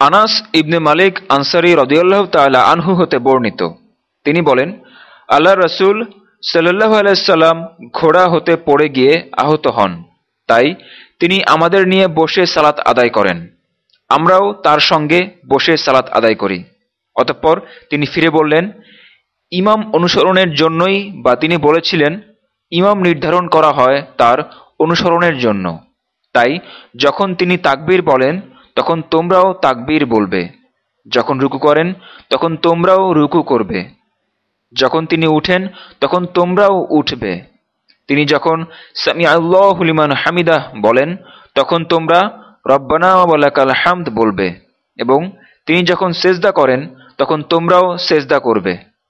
আনাস ইবনে মালিক আনসারি রদিয়াল্লাহ তাল্লাহ আনহু হতে বর্ণিত। তিনি বলেন আল্লাহ রসুল সাল্লাহ আলাইসাল্লাম ঘোড়া হতে পড়ে গিয়ে আহত হন। তাই তিনি আমাদের নিয়ে বসে সালাত আদায় করেন। আমরাও তার সঙ্গে বসে সালাত আদায় করি। অতঃপর তিনি ফিরে বললেন, ইমাম অনুসরণের জন্যই বা তিনি বলেছিলেন, ইমাম নির্ধারণ করা হয় তার অনুসরণের জন্য। তাই যখন তিনি তাকবীর বলেন তখন তোমরাও তাকবীর বলবে। যখন রুকু করেন, তখন তোমরাও রুকু করবে। যখন তিনি উঠেন, তখন তোমরাও উঠবে। তিনি যখন সামি আল্লাহলিমান হামিদাহ বলেন, তখন তোমরা রব্বানা ওয়ালাকাল হামদ বলবে এবং তিনি যখন সেজদা করেন, তখন তোমরাও সেজদা করবে।